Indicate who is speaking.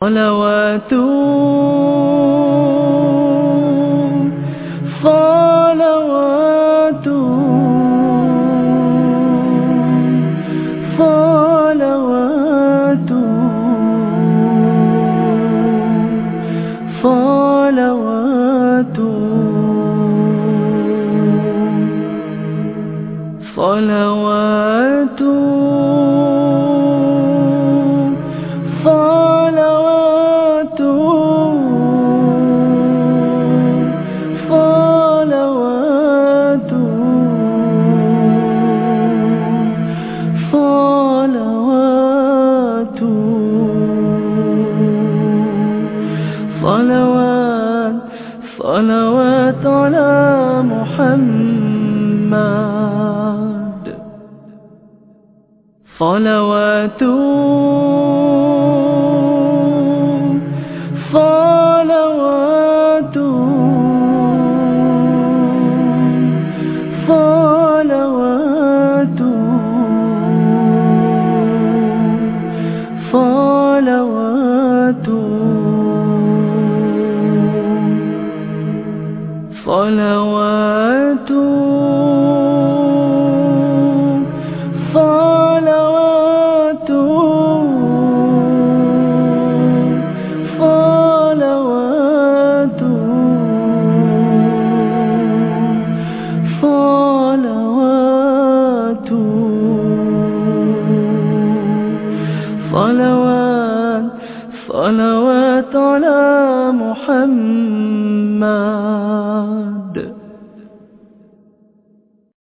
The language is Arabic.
Speaker 1: صلوات صلوات صلوات صلوات صلوات صلوات صلوات على محمد. صلوات صلوات صلوات صلوات. صلوات صلوات صلوات صلوات صلوات صلوات على محمد